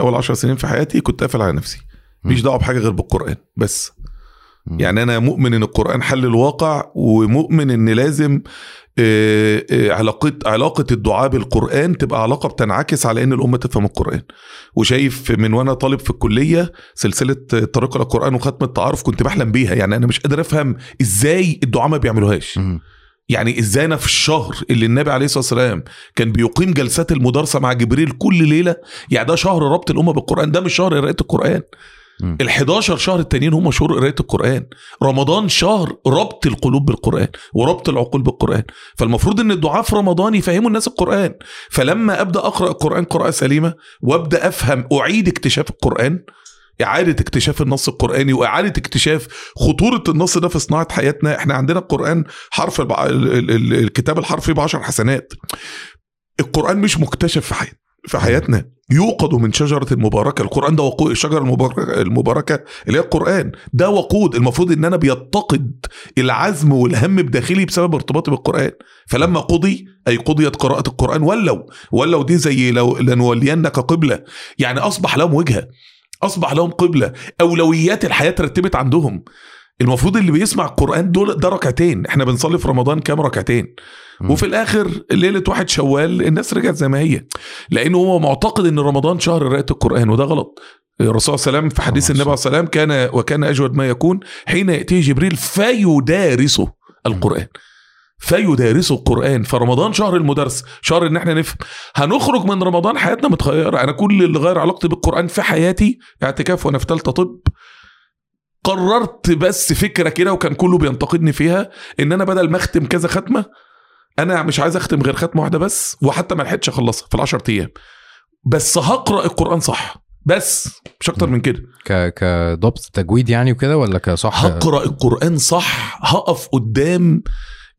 أول 10 سنين في حياتي كنت قافل على نفسي. مش دعوة بحاجة غير بالقرآن بس. يعني أنا مؤمن إن القرآن حل الواقع ومؤمن إن لازم آه، آه، علاقة علاقة الدعاء بالقرآن تبقى علاقة بتنعكس على إن الأمة تفهم القرآن. وشايف من وأنا طالب في الكلية سلسلة طريق القران وختم التعارف كنت بحلم بيها. يعني أنا مش قادر أفهم إزاي الدعاء ما بيعملوهاش. يعني إزاي أنا في الشهر اللي النبي عليه الصلاة والسلام كان بيقيم جلسات المدارسة مع جبريل كل ليلة يعني ده شهر ربط الأمة بالقرآن ده مش شهر قراءة القرآن. ال 11 شهر التانيين هم شهور قرايه القرآن. رمضان شهر ربط القلوب بالقرآن وربط العقول بالقرآن. فالمفروض إن الدعاء في رمضان يفهموا الناس القرآن. فلما أبدأ أقرأ القرآن قراءة سليمة وأبدأ أفهم أعيد اكتشاف القرآن إعادة اكتشاف النص القرآني وإعادة اكتشاف خطورة النص ده في صناعة حياتنا. إحنا عندنا القرآن حرف البع... ال... ال... ال... الكتاب الحرفي بعشر حسنات. القرآن مش مكتشف في حي... في حياتنا. يوقد من شجرة المباركة. القرآن ده وقود الشجرة المباركة, المباركة اللي هي القرآن. ده وقود. المفروض إن أنا بيتقد العزم والهم بداخلي بسبب ارتباطي بالقرآن. فلما قضي أي قضيت قراءة القرآن ولوا ولوا دي زي لو لنولينك قبلة. يعني أصبح لهم وجهة أصبح لهم قبلة أولويات الحياة ترتبت عندهم. المفروض اللي بيسمع القرآن دول ده ركعتين إحنا بنصلي في رمضان كام ركعتين. وفي الآخر ليلة واحد شوال الناس رجعت زي ما هي. لأنه هو معتقد إن رمضان شهر قراءة القرآن وده غلط. الرسول صلى الله عليه وسلم في حديث صلى الله النبي عليه السلام كان وكان أجود ما يكون حين يأتيه جبريل فيدارسه القرآن. فيدارسه القرآن. فرمضان شهر المدرس شهر إن إحنا نفهم هنخرج من رمضان حياتنا متغيرة. أنا كل اللي غير علاقتي بالقرآن في حياتي اعتكاف وأنا في ثالثه طب. قررت بس فكرة كده وكان كله بينتقدني فيها إن أنا بدل ما أختم كذا ختمة أنا مش عايز أختم غير ختمة واحدة بس وحتى ما لحقتش أخلصها في العشر أيام. بس هقرأ القرآن صح. بس مش أكتر من كده. ك كضبط تجويد يعني وكده ولا كصح؟ هقرأ القرآن صح هقف قدام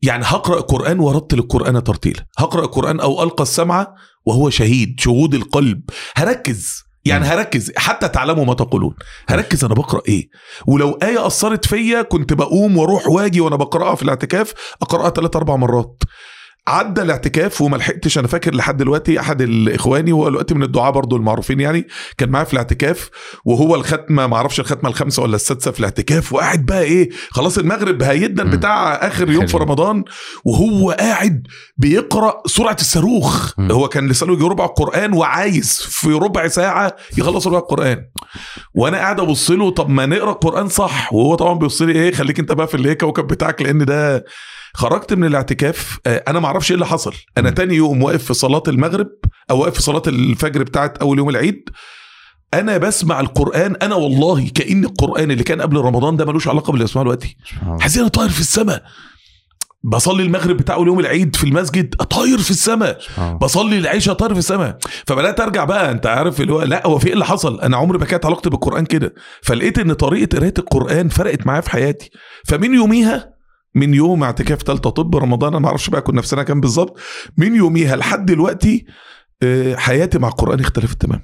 يعني هقرأ القرآن وارتل القرآن ترتيلا. هقرأ القرآن أو ألقى السمع وهو شهيد شهود القلب. هركز. يعني. هركز. حتى تعلموا ما تقولون. هركز أنا بقرأ إيه؟ ولو آية أثرت فيا كنت بقوم وأروح وأجي وأنا بقرأها في الاعتكاف أقرأها ثلاث أربع مرات. عدى الاعتكاف وما لحقتش أنا فاكر لحد دلوقتي أحد الإخواني وهو دلوقتي من الدعاة برضو المعروفين يعني كان معايا في الاعتكاف وهو الختمة ما أعرفش الختمة الخامسة ولا السادسة في الاعتكاف وقاعد بقى إيه خلاص المغرب هيدا. بتاع آخر يوم في. رمضان وهو قاعد بيقرأ سرعة الصاروخ. هو كان لسانه يجي ربع القرآن وعايز في ربع ساعة يخلص ربع القرآن وأنا قاعد أبص له طب ما نقرأ القرآن صح وهو طبعا بيبص لي إيه خليك أنت بقى في اللي كوكب بتاعك لأن ده خرجت من الاعتكاف آه، أنا ما أعرفش إيه اللي حصل. أنا. تاني يوم واقف في صلاة المغرب أو واقف في صلاة الفجر بتاعت أول يوم العيد أنا بسمع القرآن أنا والله كان القرآن اللي كان قبل رمضان ده ملوش علاقة باللي بسمعه دلوقتي. حاسس أنا طاير في السماء. بصلي المغرب بتاع أول يوم العيد في المسجد طاير في السماء. بصلي العشاء طاير في السماء. فبدأت أرجع بقى أنت عارف اللي هو لا هو في إيه اللي حصل؟ أنا عمري ما كانت علاقتي بالقرآن كده. فلقيت إن طريقة قرايه القرآن فرقت معايا في حياتي. فمن يوميها من يوم اعتكاف ثالثه طب رمضان أنا ما أعرفش بقى كنا في سنة كام بالظبط من يوميها لحد دلوقتي آه، حياتي مع القرآن اختلفت تماما.